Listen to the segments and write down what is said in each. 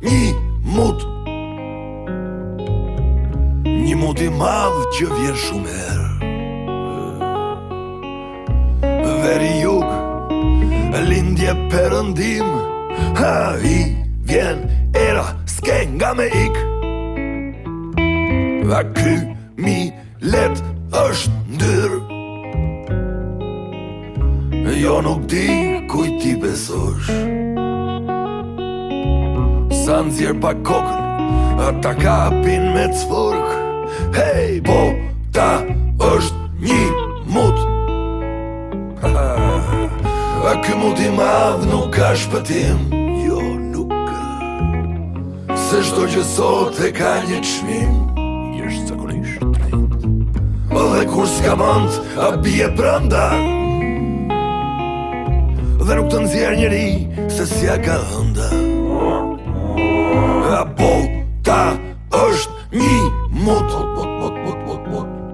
Një mut Një mut i madh që vjen shumë erë Veri jug Lindje përëndim Ha i vjen era S'ke nga me ik Dhe ky mi Leti është ndyrë Jo nuk di kujt t'i besosh Sa nxjerr pak kokën ata kapin me sfurk Hej, bota është një mut A ky mut i madh nuk ka shpëtim Se çdo gjë sot e ka një çmim Është zakonisht Më dhe kur s'ke mend a bie brenda Dhe nuk të nxjerr njeri se s'ia ka ënda A bota është një mut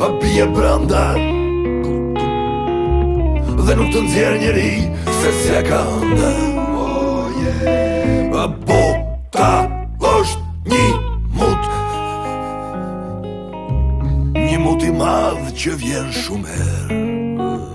A bie brenda Dhe nuk të nxjerr njeri Se s'ia ka ënda oh, yeah. A bota është një mut Një mut i madh që vjen shumë erë